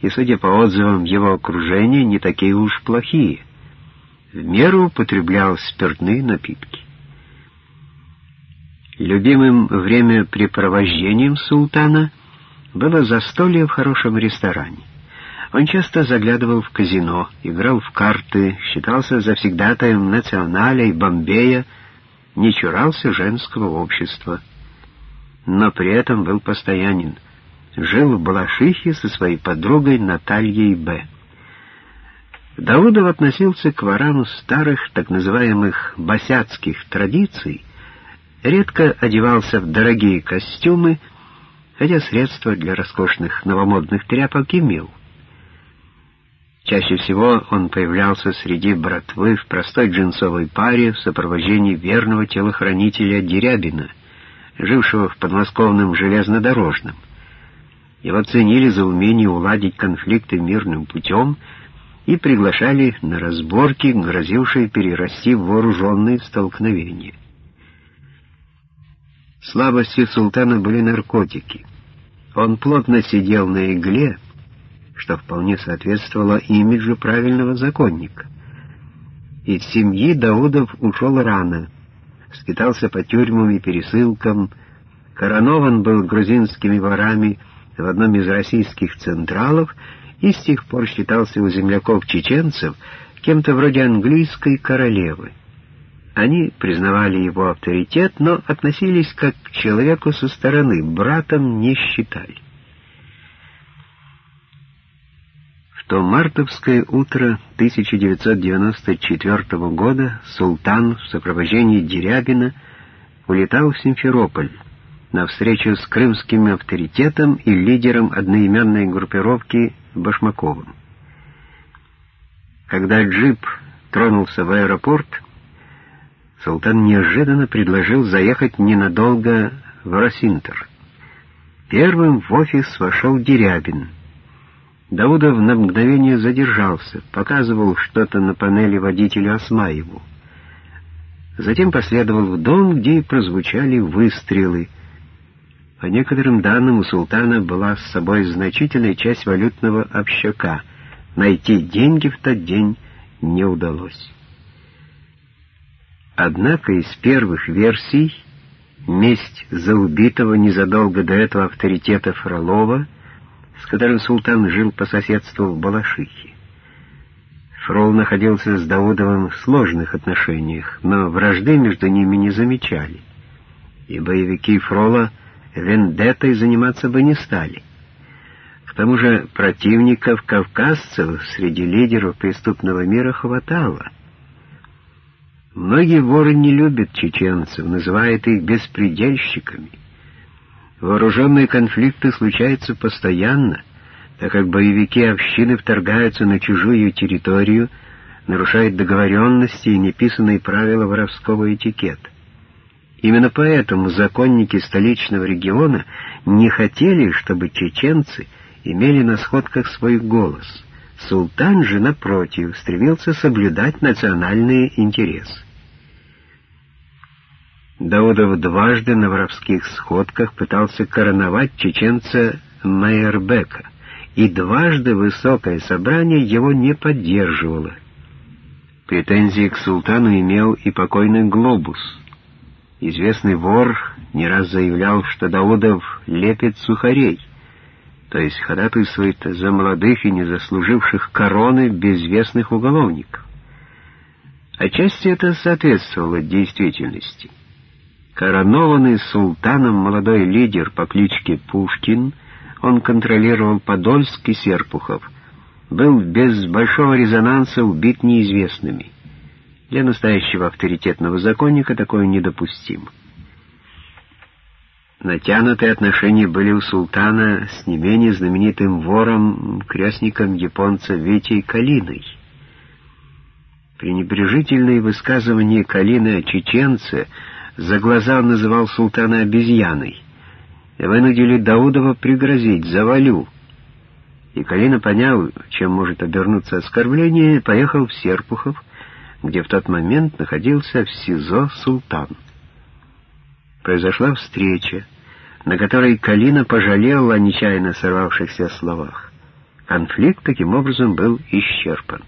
и, судя по отзывам его окружения, не такие уж плохие. В меру употреблял спиртные напитки. Любимым времяпрепровождением султана было застолье в хорошем ресторане. Он часто заглядывал в казино, играл в карты, считался завсегдатаем националя и Бомбея, не чурался женского общества. Но при этом был постоянен. Жил в Балашихе со своей подругой Натальей Б. Даудов относился к ворам старых, так называемых «босяцких» традиций, редко одевался в дорогие костюмы, хотя средства для роскошных новомодных тряпок имел. Чаще всего он появлялся среди братвы в простой джинсовой паре в сопровождении верного телохранителя Дерябина, жившего в подмосковном железнодорожном. Его ценили за умение уладить конфликты мирным путем и приглашали на разборки, грозившие перерасти в вооруженные столкновения. Слабостью султана были наркотики. Он плотно сидел на игле, что вполне соответствовало имиджу правильного законника. Из семьи Даудов ушел рано, скитался по тюрьмам и пересылкам, коронован был грузинскими ворами в одном из российских централов и с тех пор считался у земляков-чеченцев кем-то вроде английской королевы. Они признавали его авторитет, но относились как к человеку со стороны, братом не считали. то мартовское утро 1994 года султан в сопровождении Дерябина улетал в Симферополь на встречу с крымским авторитетом и лидером одноименной группировки Башмаковым. Когда джип тронулся в аэропорт, султан неожиданно предложил заехать ненадолго в Росинтер. Первым в офис вошел Дерябин — Даудов на мгновение задержался, показывал что-то на панели водителю Осмаеву. Затем последовал в дом, где и прозвучали выстрелы. По некоторым данным, у султана была с собой значительная часть валютного общака. Найти деньги в тот день не удалось. Однако из первых версий месть за убитого незадолго до этого авторитета Фролова — с которым султан жил по соседству в Балашихе. Фрол находился с Даудовым в сложных отношениях, но вражды между ними не замечали, и боевики Фрола вендеттой заниматься бы не стали. К тому же противников кавказцев среди лидеров преступного мира хватало. Многие воры не любят чеченцев, называют их беспредельщиками. Вооруженные конфликты случаются постоянно, так как боевики общины вторгаются на чужую территорию, нарушают договоренности и неписанные правила воровского этикета. Именно поэтому законники столичного региона не хотели, чтобы чеченцы имели на сходках свой голос. Султан же, напротив, стремился соблюдать национальные интересы. Даудов дважды на воровских сходках пытался короновать чеченца Майербека, и дважды высокое собрание его не поддерживало. Претензии к султану имел и покойный Глобус. Известный вор не раз заявлял, что Даудов лепит сухарей, то есть ходатайствует за молодых и не заслуживших короны безвестных уголовников. Отчасти это соответствовало действительности. Коронованный султаном молодой лидер по кличке Пушкин, он контролировал Подольск и Серпухов, был без большого резонанса убит неизвестными. Для настоящего авторитетного законника такое недопустимо. Натянутые отношения были у султана с не менее знаменитым вором, крестником японца Витей Калиной. Пренебрежительные высказывания Калины о чеченце — за глаза называл султана обезьяной. Вынудили Даудова пригрозить «завалю». И Калина, поняв, чем может обернуться оскорбление, поехал в Серпухов, где в тот момент находился в СИЗО султан. Произошла встреча, на которой Калина пожалела о нечаянно сорвавшихся словах. Конфликт таким образом был исчерпан.